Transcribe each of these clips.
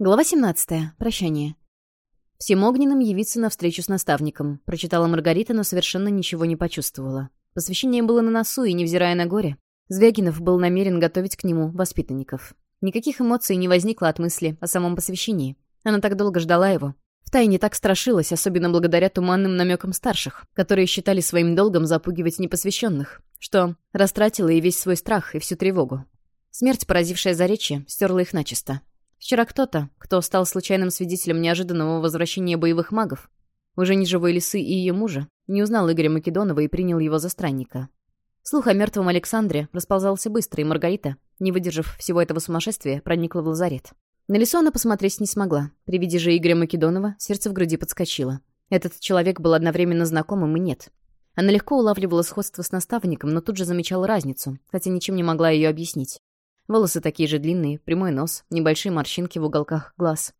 Глава 17. Прощание. «Всем огненным явиться на встречу с наставником», — прочитала Маргарита, но совершенно ничего не почувствовала. Посвящение было на носу, и, невзирая на горе, Звягинов был намерен готовить к нему воспитанников. Никаких эмоций не возникло от мысли о самом посвящении. Она так долго ждала его. Втайне так страшилась, особенно благодаря туманным намекам старших, которые считали своим долгом запугивать непосвященных, что растратила и весь свой страх, и всю тревогу. Смерть, поразившая заречье, стерла их начисто. Вчера кто-то, кто стал случайным свидетелем неожиданного возвращения боевых магов, уже не живой лисы и ее мужа, не узнал Игоря Македонова и принял его за странника. Слух о мертвом Александре расползался быстро, и Маргарита, не выдержав всего этого сумасшествия, проникла в лазарет. На лесу она посмотреть не смогла. При виде же Игоря Македонова сердце в груди подскочило. Этот человек был одновременно знакомым и нет. Она легко улавливала сходство с наставником, но тут же замечала разницу, хотя ничем не могла ее объяснить. Волосы такие же длинные, прямой нос, небольшие морщинки в уголках глаз.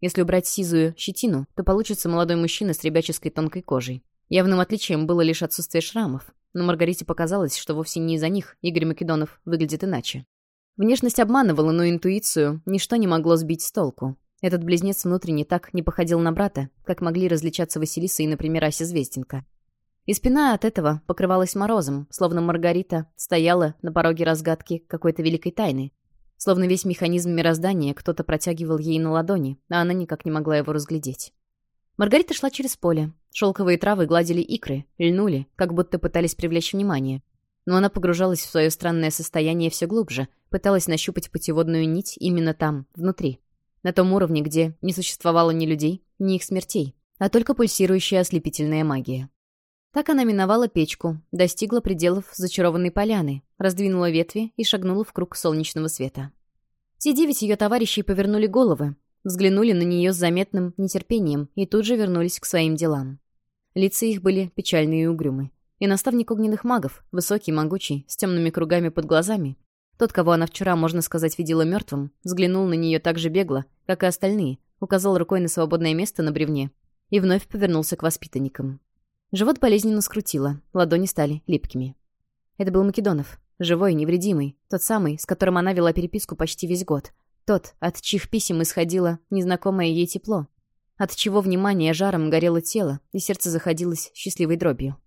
Если убрать сизую щетину, то получится молодой мужчина с ребяческой тонкой кожей. Явным отличием было лишь отсутствие шрамов, но Маргарите показалось, что вовсе не из-за них Игорь Македонов выглядит иначе. Внешность обманывала, но интуицию ничто не могло сбить с толку. Этот близнец внутренне так не походил на брата, как могли различаться Василиса и, например, Ася Звезденко. И спина от этого покрывалась морозом, словно Маргарита стояла на пороге разгадки какой-то великой тайны. Словно весь механизм мироздания кто-то протягивал ей на ладони, а она никак не могла его разглядеть. Маргарита шла через поле. Шелковые травы гладили икры, льнули, как будто пытались привлечь внимание. Но она погружалась в свое странное состояние все глубже, пыталась нащупать путеводную нить именно там, внутри. На том уровне, где не существовало ни людей, ни их смертей, а только пульсирующая ослепительная магия. Так она миновала печку, достигла пределов зачарованной поляны, раздвинула ветви и шагнула в круг солнечного света. Все девять ее товарищей повернули головы, взглянули на нее с заметным нетерпением и тут же вернулись к своим делам. Лица их были печальные и угрюмы. И наставник огненных магов, высокий, могучий, с темными кругами под глазами, тот, кого она вчера, можно сказать, видела мертвым, взглянул на нее так же бегло, как и остальные, указал рукой на свободное место на бревне и вновь повернулся к воспитанникам. Живот болезненно скрутило, ладони стали липкими. Это был Македонов, живой, невредимый, тот самый, с которым она вела переписку почти весь год. Тот, от чьих писем исходило незнакомое ей тепло, от чего внимание жаром горело тело, и сердце заходилось счастливой дробью.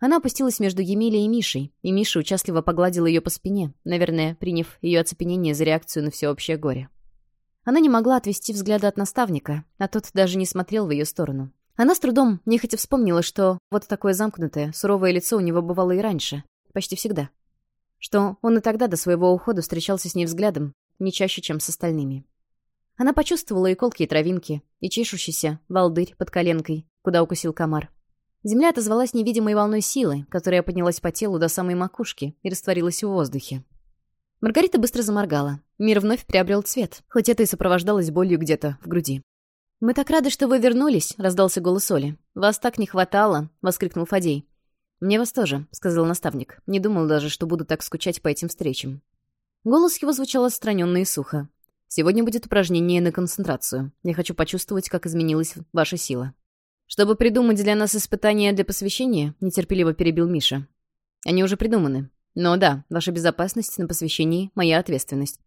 Она опустилась между Емелей и Мишей, и Миша участливо погладил ее по спине, наверное, приняв ее оцепенение за реакцию на всеобщее горе. Она не могла отвести взгляда от наставника, а тот даже не смотрел в ее сторону. Она с трудом нехотя вспомнила, что вот такое замкнутое, суровое лицо у него бывало и раньше, почти всегда. Что он и тогда до своего ухода встречался с ней взглядом, не чаще, чем с остальными. Она почувствовала и колки и травинки, и чешущийся валдырь под коленкой, куда укусил комар. Земля отозвалась невидимой волной силы, которая поднялась по телу до самой макушки и растворилась в воздухе. Маргарита быстро заморгала. Мир вновь приобрел цвет, хоть это и сопровождалось болью где-то в груди. «Мы так рады, что вы вернулись», — раздался голос Оли. «Вас так не хватало», — воскликнул Фадей. «Мне вас тоже», — сказал наставник. «Не думал даже, что буду так скучать по этим встречам». Голос его звучал отстраненно и сухо. «Сегодня будет упражнение на концентрацию. Я хочу почувствовать, как изменилась ваша сила». «Чтобы придумать для нас испытания для посвящения», — нетерпеливо перебил Миша. «Они уже придуманы. Но да, ваша безопасность на посвящении — моя ответственность.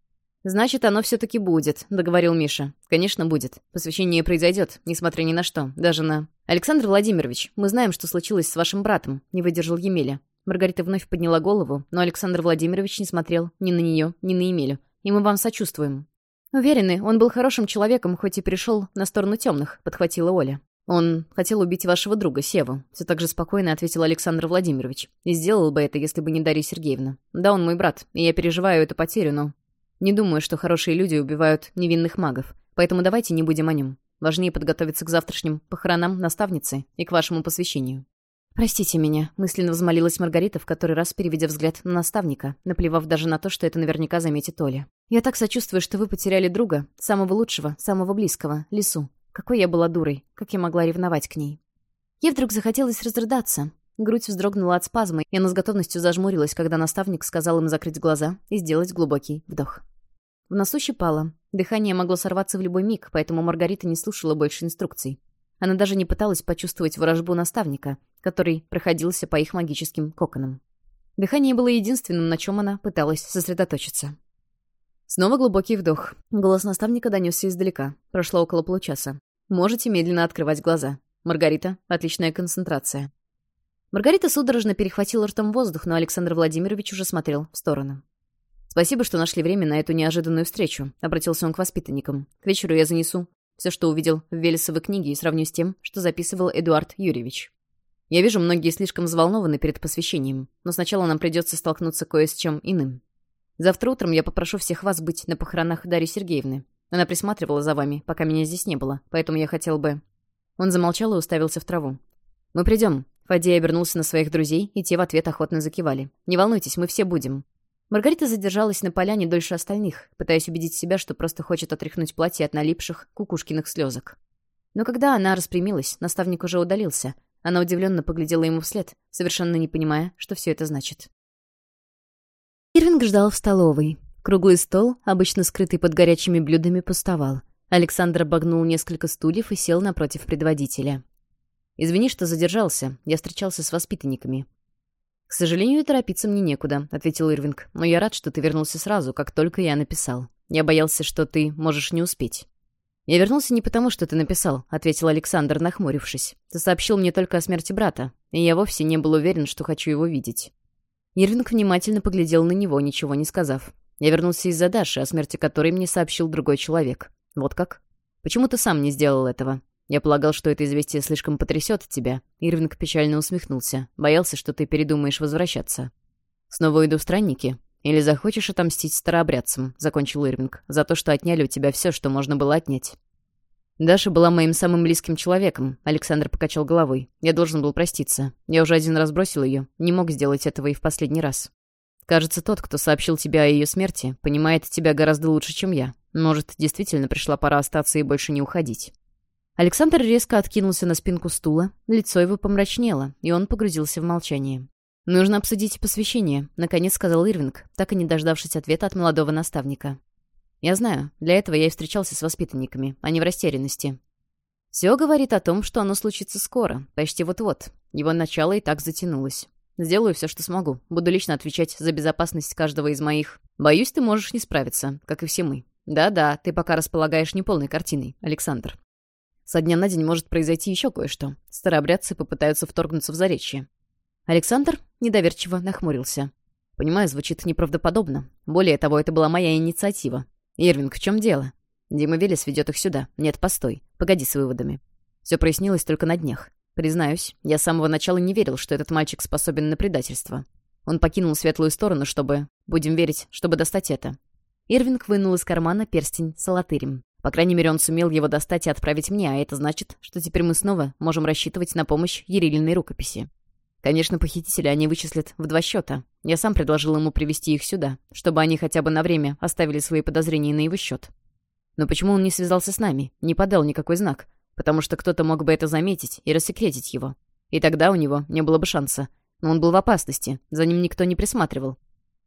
«Значит, оно все-таки будет», — договорил Миша. «Конечно, будет. Посвящение произойдет, несмотря ни на что, даже на...» «Александр Владимирович, мы знаем, что случилось с вашим братом», — не выдержал Емеля. Маргарита вновь подняла голову, но Александр Владимирович не смотрел ни на нее, ни на Емелю. «И мы вам сочувствуем». «Уверены, он был хорошим человеком, хоть и пришел на сторону темных», — подхватила Оля. «Он хотел убить вашего друга, Севу», — все так же спокойно ответил Александр Владимирович. «И сделал бы это, если бы не Дарья Сергеевна. Да, он мой брат, и я переживаю эту потерю, но не думаю, что хорошие люди убивают невинных магов, поэтому давайте не будем о нем. Важнее подготовиться к завтрашним похоронам наставницы и к вашему посвящению». «Простите меня», — мысленно взмолилась Маргарита, в который раз переведя взгляд на наставника, наплевав даже на то, что это наверняка заметит Оля. «Я так сочувствую, что вы потеряли друга, самого лучшего, самого близкого, Лису. Какой я была дурой, как я могла ревновать к ней». Ей вдруг захотелось разрыдаться. Грудь вздрогнула от спазма, и она с готовностью зажмурилась, когда наставник сказал им закрыть глаза и сделать глубокий вдох. В носу щипало. Дыхание могло сорваться в любой миг, поэтому Маргарита не слушала больше инструкций. Она даже не пыталась почувствовать вражбу наставника, который проходился по их магическим коконам. Дыхание было единственным, на чем она пыталась сосредоточиться. Снова глубокий вдох. Голос наставника донесся издалека. Прошло около получаса. Можете медленно открывать глаза. Маргарита, отличная концентрация. Маргарита судорожно перехватила ртом воздух, но Александр Владимирович уже смотрел в сторону. «Спасибо, что нашли время на эту неожиданную встречу», — обратился он к воспитанникам. «К вечеру я занесу все, что увидел в Велесовой книге и сравню с тем, что записывал Эдуард Юрьевич». «Я вижу, многие слишком взволнованы перед посвящением, но сначала нам придется столкнуться кое с чем иным. Завтра утром я попрошу всех вас быть на похоронах Дарьи Сергеевны. Она присматривала за вами, пока меня здесь не было, поэтому я хотел бы...» Он замолчал и уставился в траву. «Мы придем». Фадей обернулся на своих друзей, и те в ответ охотно закивали. «Не волнуйтесь, мы все будем. Маргарита задержалась на поляне дольше остальных, пытаясь убедить себя, что просто хочет отряхнуть платье от налипших кукушкиных слезок. Но когда она распрямилась, наставник уже удалился. Она удивленно поглядела ему вслед, совершенно не понимая, что все это значит. Ирвинг ждал в столовой. Круглый стол, обычно скрытый под горячими блюдами, пустовал. Александр обогнул несколько стульев и сел напротив предводителя. «Извини, что задержался. Я встречался с воспитанниками. «К сожалению, торопиться мне некуда», — ответил Ирвинг. «Но я рад, что ты вернулся сразу, как только я написал. Я боялся, что ты можешь не успеть». «Я вернулся не потому, что ты написал», — ответил Александр, нахмурившись. «Ты сообщил мне только о смерти брата, и я вовсе не был уверен, что хочу его видеть». Ирвинг внимательно поглядел на него, ничего не сказав. «Я вернулся из-за Даши, о смерти которой мне сообщил другой человек. Вот как? Почему ты сам не сделал этого?» Я полагал, что это известие слишком потрясет тебя. Ирвинг печально усмехнулся. Боялся, что ты передумаешь возвращаться. Снова иду в странники. Или захочешь отомстить старообрядцам, закончил Ирвинг, за то, что отняли у тебя все, что можно было отнять. «Даша была моим самым близким человеком», — Александр покачал головой. «Я должен был проститься. Я уже один раз бросил ее. Не мог сделать этого и в последний раз. Кажется, тот, кто сообщил тебе о ее смерти, понимает тебя гораздо лучше, чем я. Может, действительно пришла пора остаться и больше не уходить». Александр резко откинулся на спинку стула, лицо его помрачнело, и он погрузился в молчание. «Нужно обсудить посвящение», — наконец сказал Ирвинг, так и не дождавшись ответа от молодого наставника. «Я знаю, для этого я и встречался с воспитанниками, а не в растерянности». «Все говорит о том, что оно случится скоро, почти вот-вот. Его начало и так затянулось. Сделаю все, что смогу. Буду лично отвечать за безопасность каждого из моих. Боюсь, ты можешь не справиться, как и все мы. Да-да, ты пока располагаешь неполной картиной, Александр». Со дня на день может произойти еще кое-что. Старообрядцы попытаются вторгнуться в заречье. Александр недоверчиво нахмурился. Понимаю, звучит неправдоподобно. Более того, это была моя инициатива. Ирвинг, в чем дело? Дима Велес ведет их сюда. Нет, постой. Погоди с выводами. Все прояснилось только на днях. Признаюсь, я с самого начала не верил, что этот мальчик способен на предательство. Он покинул светлую сторону, чтобы... Будем верить, чтобы достать это. Ирвинг вынул из кармана перстень с алатырем. По крайней мере, он сумел его достать и отправить мне, а это значит, что теперь мы снова можем рассчитывать на помощь Ерилиной рукописи. Конечно, похитители они вычислят в два счета. Я сам предложил ему привести их сюда, чтобы они хотя бы на время оставили свои подозрения на его счет. Но почему он не связался с нами, не подал никакой знак? Потому что кто-то мог бы это заметить и рассекретить его. И тогда у него не было бы шанса. Но он был в опасности, за ним никто не присматривал.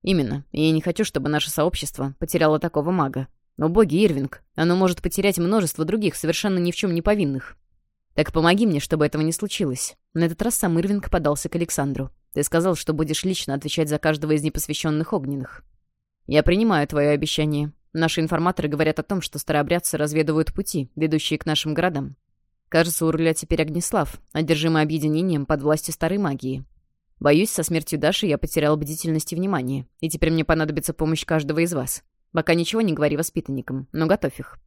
Именно, и я не хочу, чтобы наше сообщество потеряло такого мага. «О боги, Ирвинг, оно может потерять множество других, совершенно ни в чем не повинных. Так помоги мне, чтобы этого не случилось». На этот раз сам Ирвинг подался к Александру. «Ты сказал, что будешь лично отвечать за каждого из непосвященных огненных». «Я принимаю твое обещание. Наши информаторы говорят о том, что старообрядцы разведывают пути, ведущие к нашим городам. Кажется, у руля теперь Огнеслав, одержимый объединением под властью старой магии. Боюсь, со смертью Даши я потерял бдительность и внимание, и теперь мне понадобится помощь каждого из вас. Пока ничего не говори воспитанникам, но ну, готовь их.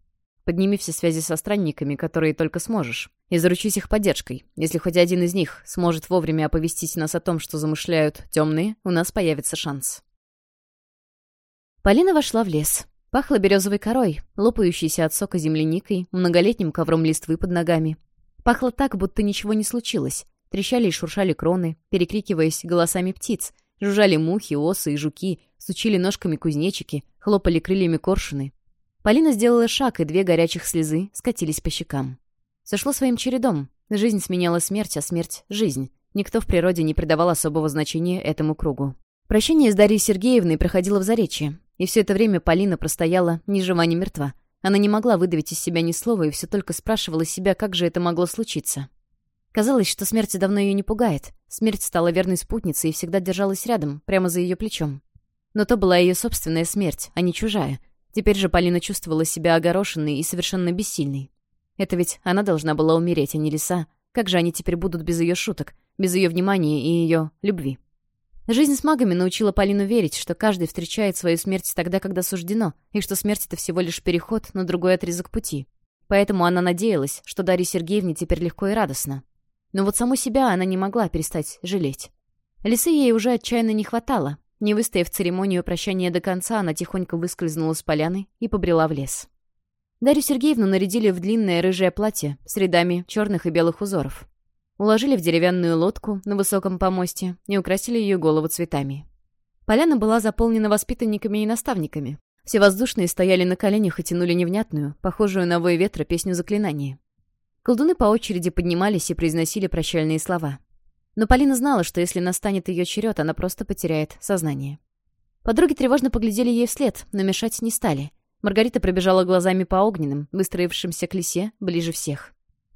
Подними все связи со странниками, которые только сможешь, и заручись их поддержкой. Если хоть один из них сможет вовремя оповестить нас о том, что замышляют темные, у нас появится шанс. Полина вошла в лес. Пахло березовой корой, лопающейся от сока земляникой, многолетним ковром листвы под ногами. Пахло так, будто ничего не случилось. Трещали и шуршали кроны, перекрикиваясь голосами птиц. Жужжали мухи, осы и жуки, сучили ножками кузнечики, хлопали крыльями коршуны. Полина сделала шаг, и две горячих слезы скатились по щекам. Сошло своим чередом. Жизнь сменяла смерть, а смерть — жизнь. Никто в природе не придавал особого значения этому кругу. Прощение с Дарьей Сергеевной проходило в Заречье. И все это время Полина простояла ни жива, ни мертва. Она не могла выдавить из себя ни слова и все только спрашивала себя, как же это могло случиться. Казалось, что смерть давно ее не пугает. Смерть стала верной спутницей и всегда держалась рядом, прямо за ее плечом. Но то была ее собственная смерть, а не чужая. Теперь же Полина чувствовала себя огорошенной и совершенно бессильной. Это ведь она должна была умереть, а не лиса. Как же они теперь будут без ее шуток, без ее внимания и ее любви? Жизнь с магами научила Полину верить, что каждый встречает свою смерть тогда, когда суждено, и что смерть — это всего лишь переход на другой отрезок пути. Поэтому она надеялась, что Дарье Сергеевне теперь легко и радостно. Но вот саму себя она не могла перестать жалеть. Лисы ей уже отчаянно не хватало, не выстояв церемонию прощания до конца, она тихонько выскользнула с поляны и побрела в лес. Дарью Сергеевну нарядили в длинное рыжее платье с рядами черных и белых узоров. Уложили в деревянную лодку на высоком помосте и украсили ее голову цветами. Поляна была заполнена воспитанниками и наставниками. Все воздушные стояли на коленях и тянули невнятную, похожую на вой ветра, песню заклинаний. Колдуны по очереди поднимались и произносили прощальные слова — но Полина знала, что если настанет ее черед, она просто потеряет сознание. Подруги тревожно поглядели ей вслед, но мешать не стали. Маргарита пробежала глазами по огненным, выстроившимся к лесе, ближе всех.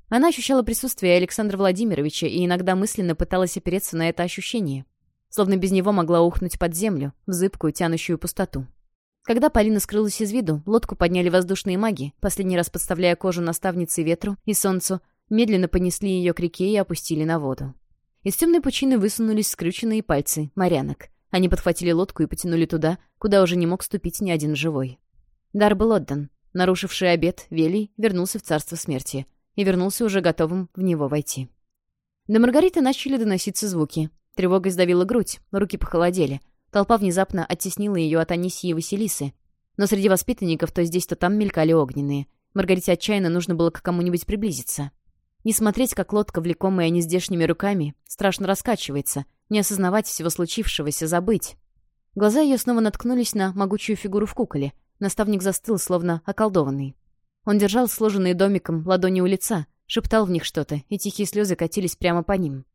Она ощущала присутствие Александра Владимировича и иногда мысленно пыталась опереться на это ощущение. Словно без него могла ухнуть под землю, в зыбкую, тянущую пустоту. Когда Полина скрылась из виду, лодку подняли воздушные маги, последний раз подставляя кожу наставнице ветру и солнцу, медленно понесли ее к реке и опустили на воду. Из темной пучины высунулись скрюченные пальцы, морянок. Они подхватили лодку и потянули туда, куда уже не мог ступить ни один живой. Дар был отдан. Нарушивший обед, Велий вернулся в царство смерти. И вернулся уже готовым в него войти. До Маргариты начали доноситься звуки. Тревога сдавила грудь, руки похолодели. Толпа внезапно оттеснила ее от Анисии и Василисы. Но среди воспитанников то здесь, то там мелькали огненные. Маргарите отчаянно нужно было к кому-нибудь приблизиться. Не смотреть, как лодка, влекомая нездешними руками, страшно раскачивается, не осознавать всего случившегося, забыть. Глаза ее снова наткнулись на могучую фигуру в куколе. Наставник застыл, словно околдованный. Он держал сложенные домиком ладони у лица, шептал в них что-то, и тихие слезы катились прямо по ним.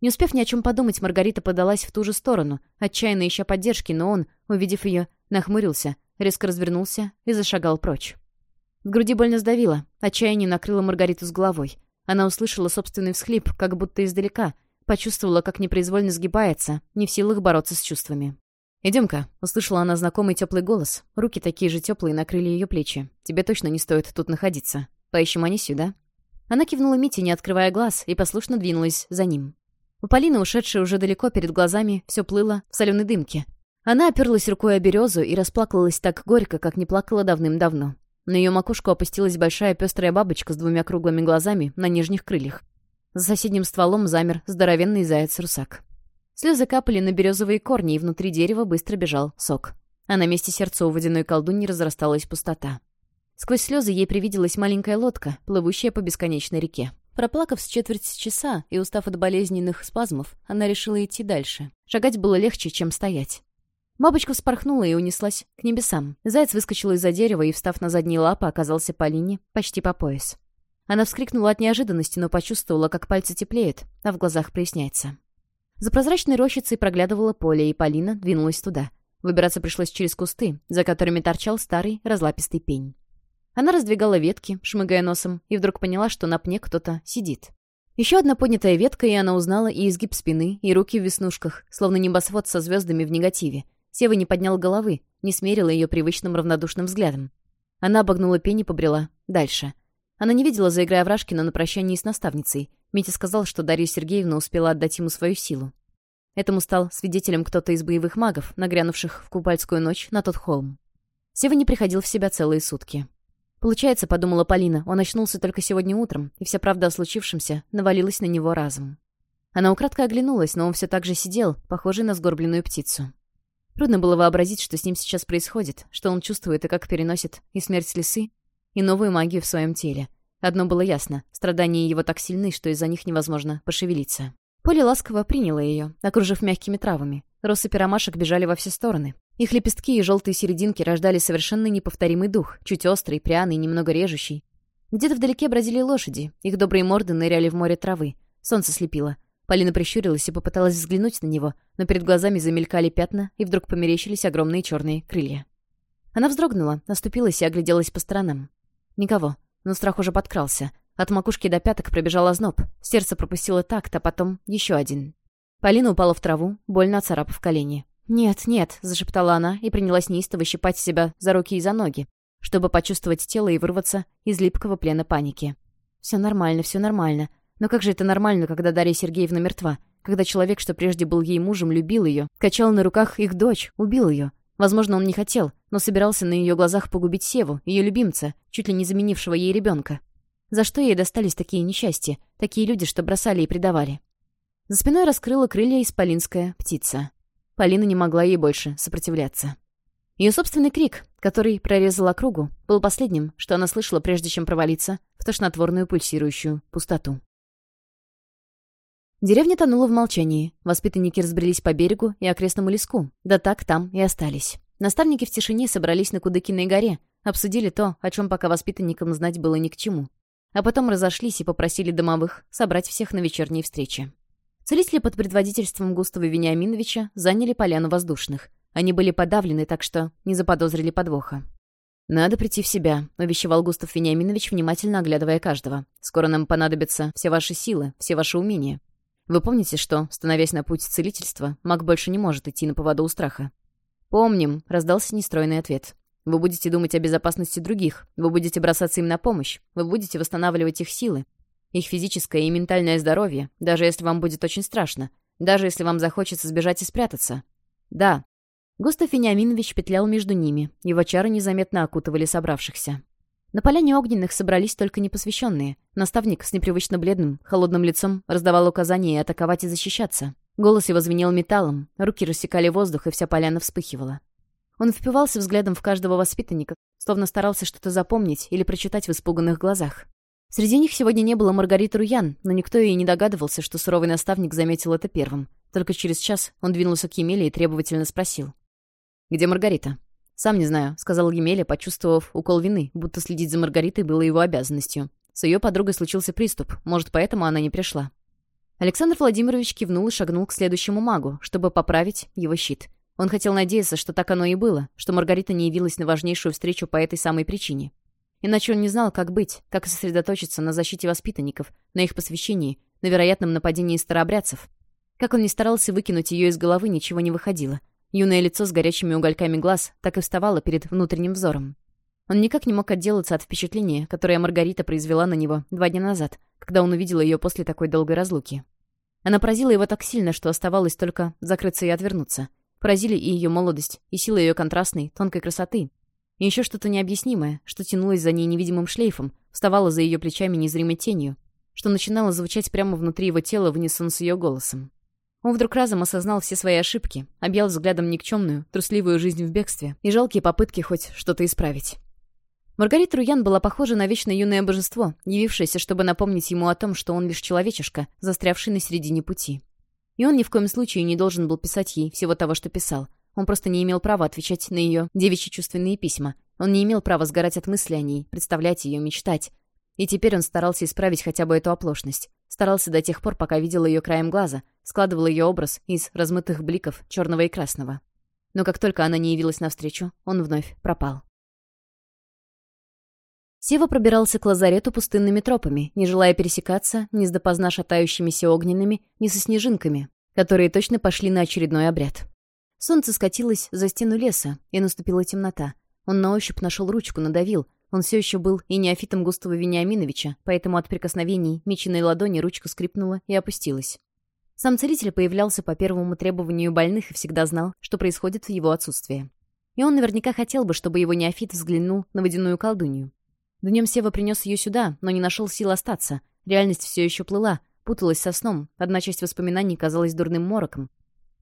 Не успев ни о чем подумать, Маргарита подалась в ту же сторону, отчаянно ища поддержки, но он, увидев ее, нахмурился, резко развернулся и зашагал прочь. В груди больно сдавило, отчаяние накрыло Маргариту с головой. Она услышала собственный всхлип, как будто издалека, почувствовала, как непроизвольно сгибается, не в силах бороться с чувствами. «Идем-ка», — услышала она знакомый теплый голос. Руки такие же теплые накрыли ее плечи. «Тебе точно не стоит тут находиться. Поищем они сюда». Она кивнула Мите, не открывая глаз, и послушно двинулась за ним. У Полины, ушедшей уже далеко перед глазами, все плыло в соленой дымке. Она оперлась рукой о березу и расплакалась так горько, как не плакала давным-давно. На ее макушку опустилась большая пестрая бабочка с двумя круглыми глазами на нижних крыльях. За соседним стволом замер здоровенный заяц-русак. Слезы капали на березовые корни, и внутри дерева быстро бежал сок. А на месте сердца у водяной колдуньи разрасталась пустота. Сквозь слезы ей привиделась маленькая лодка, плывущая по бесконечной реке. Проплакав с четверть часа и устав от болезненных спазмов, она решила идти дальше. Шагать было легче, чем стоять. Бабочка вспорхнула и унеслась к небесам. Заяц выскочил из-за дерева и, встав на задние лапы, оказался Полине почти по пояс. Она вскрикнула от неожиданности, но почувствовала, как пальцы теплеют, а в глазах проясняется. За прозрачной рощицей проглядывало поле, и Полина двинулась туда. Выбираться пришлось через кусты, за которыми торчал старый разлапистый пень. Она раздвигала ветки, шмыгая носом, и вдруг поняла, что на пне кто-то сидит. Еще одна поднятая ветка, и она узнала и изгиб спины, и руки в веснушках, словно небосвод со звездами в негативе — Сева не поднял головы, не смерила ее привычным равнодушным взглядом. Она обогнула пень и побрела. Дальше. Она не видела заиграя Врашкина на прощании с наставницей. Митя сказал, что Дарья Сергеевна успела отдать ему свою силу. Этому стал свидетелем кто-то из боевых магов, нагрянувших в купальскую ночь на тот холм. Сева не приходил в себя целые сутки. Получается, подумала Полина, он очнулся только сегодня утром, и вся правда о случившемся навалилась на него разом. Она украдкой оглянулась, но он все так же сидел, похожий на сгорбленную птицу. Трудно было вообразить, что с ним сейчас происходит, что он чувствует и как переносит и смерть лисы, и новую магию в своем теле. Одно было ясно — страдания его так сильны, что из-за них невозможно пошевелиться. Поле ласково приняло ее, окружив мягкими травами. Россыпи ромашек бежали во все стороны. Их лепестки и желтые серединки рождали совершенно неповторимый дух, чуть острый, пряный, немного режущий. Где-то вдалеке бродили лошади, их добрые морды ныряли в море травы. Солнце слепило. Полина прищурилась и попыталась взглянуть на него, но перед глазами замелькали пятна, и вдруг померещились огромные черные крылья. Она вздрогнула, наступилась и огляделась по сторонам. Никого, но страх уже подкрался. От макушки до пяток пробежал озноб, сердце пропустило такт, а потом еще один. Полина упала в траву, больно оцарапав колени. «Нет, нет», — зашептала она и принялась неистово щипать себя за руки и за ноги, чтобы почувствовать тело и вырваться из липкого плена паники. «Все нормально, все нормально», но как же это нормально, когда Дарья Сергеевна мертва? Когда человек, что прежде был ей мужем, любил ее, качал на руках их дочь, убил ее. Возможно, он не хотел, но собирался на ее глазах погубить Севу, ее любимца, чуть ли не заменившего ей ребенка. За что ей достались такие несчастья, такие люди, что бросали и предавали? За спиной раскрыла крылья исполинская птица. Полина не могла ей больше сопротивляться. Ее собственный крик, который прорезал округу, был последним, что она слышала, прежде чем провалиться в тошнотворную пульсирующую пустоту. Деревня тонула в молчании. Воспитанники разбрелись по берегу и окрестному леску. Да так там и остались. Наставники в тишине собрались на Кудыкиной горе, обсудили то, о чем пока воспитанникам знать было ни к чему. А потом разошлись и попросили домовых собрать всех на вечерней встрече. Целители под предводительством Густава Вениаминовича заняли поляну воздушных. Они были подавлены, так что не заподозрили подвоха. «Надо прийти в себя», — увещевал Густав Вениаминович, внимательно оглядывая каждого. «Скоро нам понадобятся все ваши силы, все ваши умения. Вы помните, что, становясь на путь целительства, маг больше не может идти на поводу у страха? «Помним», — раздался нестройный ответ. «Вы будете думать о безопасности других, вы будете бросаться им на помощь, вы будете восстанавливать их силы, их физическое и ментальное здоровье, даже если вам будет очень страшно, даже если вам захочется сбежать и спрятаться. Да». Густав Вениаминович петлял между ними, его чары незаметно окутывали собравшихся. На поляне огненных собрались только непосвященные. Наставник с непривычно бледным, холодным лицом раздавал указания атаковать и защищаться. Голос его звенел металлом, руки рассекали воздух, и вся поляна вспыхивала. Он впивался взглядом в каждого воспитанника, словно старался что-то запомнить или прочитать в испуганных глазах. Среди них сегодня не было Маргариты Руян, но никто и не догадывался, что суровый наставник заметил это первым. Только через час он двинулся к Емеле и требовательно спросил. «Где Маргарита?» Сам не знаю, сказал Емеля, почувствовав укол вины, будто следить за Маргаритой было его обязанностью. С ее подругой случился приступ, может, поэтому она не пришла. Александр Владимирович кивнул и шагнул к следующему магу, чтобы поправить его щит. Он хотел надеяться, что так оно и было, что Маргарита не явилась на важнейшую встречу по этой самой причине. Иначе он не знал, как быть, как сосредоточиться на защите воспитанников, на их посвящении, на вероятном нападении старообрядцев. Как он ни старался выкинуть ее из головы, ничего не выходило. Юное лицо с горячими угольками глаз так и вставало перед внутренним взором. Он никак не мог отделаться от впечатления, которое Маргарита произвела на него два дня назад, когда он увидел ее после такой долгой разлуки. Она поразила его так сильно, что оставалось только закрыться и отвернуться. Поразили и ее молодость, и сила ее контрастной, тонкой красоты. И еще что-то необъяснимое, что тянулось за ней невидимым шлейфом, вставало за ее плечами незримой тенью, что начинало звучать прямо внутри его тела внесен с ее голосом. Он вдруг разом осознал все свои ошибки, объял взглядом никчемную, трусливую жизнь в бегстве и жалкие попытки хоть что-то исправить. Маргарита Руян была похожа на вечно юное божество, явившееся, чтобы напомнить ему о том, что он лишь человечишка, застрявший на середине пути. И он ни в коем случае не должен был писать ей всего того, что писал. Он просто не имел права отвечать на ее девичьи чувственные письма. Он не имел права сгорать от мысли о ней, представлять ее, мечтать. И теперь он старался исправить хотя бы эту оплошность. Старался до тех пор, пока видел ее краем глаза, складывал ее образ из размытых бликов черного и красного. Но как только она не явилась навстречу, он вновь пропал. Сева пробирался к лазарету пустынными тропами, не желая пересекаться ни с допоздна шатающимися огненными, ни со снежинками, которые точно пошли на очередной обряд. Солнце скатилось за стену леса, и наступила темнота. Он на ощупь нашел ручку, надавил, он все еще был и неофитом Густава Вениаминовича, поэтому от прикосновений меченой ладони ручка скрипнула и опустилась. Сам целитель появлялся по первому требованию больных и всегда знал, что происходит в его отсутствие. И он наверняка хотел бы, чтобы его неофит взглянул на водяную колдунью. Днем Сева принес ее сюда, но не нашел сил остаться. Реальность все еще плыла, путалась со сном, одна часть воспоминаний казалась дурным мороком,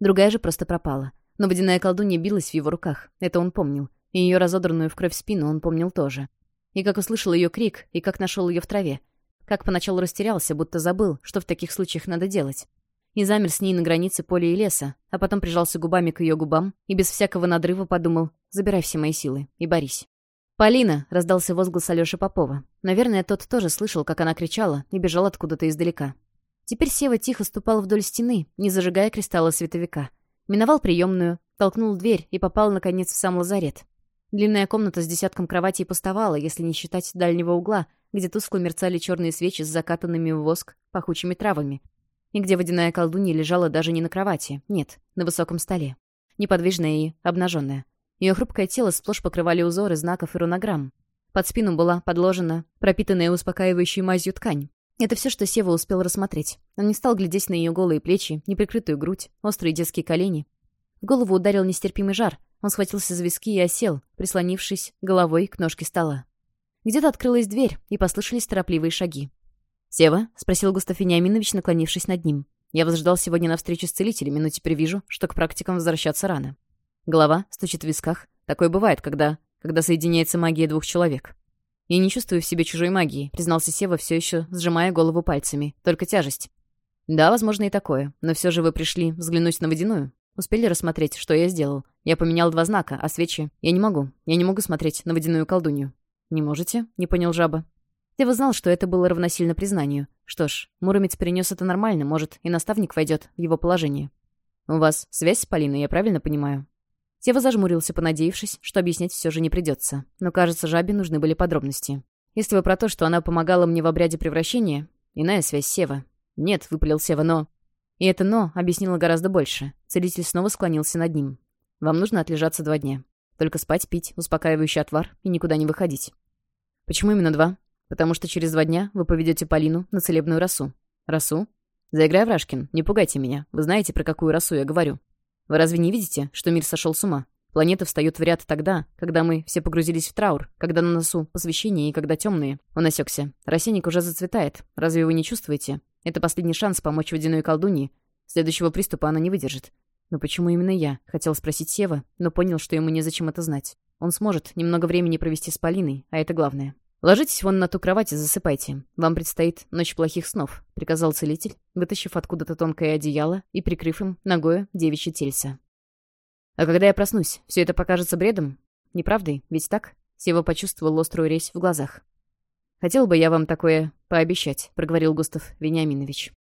другая же просто пропала. Но водяная колдунья билась в его руках, это он помнил, и ее разодранную в кровь спину он помнил тоже. И как услышал ее крик, и как нашел ее в траве. Как поначалу растерялся, будто забыл, что в таких случаях надо делать. И замер с ней на границе поля и леса, а потом прижался губами к ее губам и без всякого надрыва подумал «Забирай все мои силы и борись». «Полина!» — раздался возглас Алёши Попова. Наверное, тот тоже слышал, как она кричала и бежал откуда-то издалека. Теперь Сева тихо ступал вдоль стены, не зажигая кристалла световика. Миновал приемную, толкнул дверь и попал, наконец, в сам лазарет. Длинная комната с десятком кроватей пустовала, если не считать дальнего угла, где тускло мерцали черные свечи с закатанными в воск пахучими травами, и где водяная колдунья лежала даже не на кровати, нет, на высоком столе. Неподвижная и обнаженная. Ее хрупкое тело сплошь покрывали узоры знаков и рунограмм. Под спину была подложена пропитанная успокаивающей мазью ткань. Это все, что Сева успел рассмотреть. Он не стал глядеть на ее голые плечи, неприкрытую грудь, острые детские колени. В голову ударил нестерпимый жар, он схватился за виски и осел, прислонившись головой к ножке стола. Где-то открылась дверь, и послышались торопливые шаги. «Сева?» — спросил Густав Вениаминович, наклонившись над ним. «Я возждал сегодня на встречу с целителями, но теперь вижу, что к практикам возвращаться рано. Голова стучит в висках. Такое бывает, когда... когда соединяется магия двух человек». «Я не чувствую в себе чужой магии», — признался Сева, все еще сжимая голову пальцами. «Только тяжесть». «Да, возможно, и такое. Но все же вы пришли взглянуть на водяную». Успели рассмотреть, что я сделал. Я поменял два знака, а свечи... Я не могу. Я не могу смотреть на водяную колдунью». «Не можете?» — не понял жаба. Дева знал, что это было равносильно признанию. Что ж, Муромец принес это нормально, может, и наставник войдет в его положение. «У вас связь с Полиной, я правильно понимаю?» Дева зажмурился, понадеявшись, что объяснять все же не придется. Но, кажется, жабе нужны были подробности. «Если вы про то, что она помогала мне в обряде превращения...» «Иная связь Сева». «Нет», — выпалил Сева, но... И это «но» объяснило гораздо больше. Целитель снова склонился над ним. «Вам нужно отлежаться два дня. Только спать, пить, успокаивающий отвар и никуда не выходить». «Почему именно два?» «Потому что через два дня вы поведете Полину на целебную расу. Расу? «Заиграй, Рашкин, не пугайте меня. Вы знаете, про какую расу я говорю. Вы разве не видите, что мир сошел с ума? Планета встает в ряд тогда, когда мы все погрузились в траур, когда на носу посвящение и когда темные. Он осекся. Рассеянник уже зацветает. Разве вы не чувствуете? Это последний шанс помочь водяной колдуньи. Следующего приступа она не выдержит. Но почему именно я? Хотел спросить Сева, но понял, что ему незачем это знать. Он сможет немного времени провести с Полиной, а это главное. «Ложитесь вон на ту кровать и засыпайте. Вам предстоит ночь плохих снов», — приказал целитель, вытащив откуда-то тонкое одеяло и прикрыв им ногою девичье тельце. А когда я проснусь, все это покажется бредом? Не ведь так?» Сева почувствовал острую резь в глазах. «Хотел бы я вам такое пообещать», — проговорил Густав Вениаминович.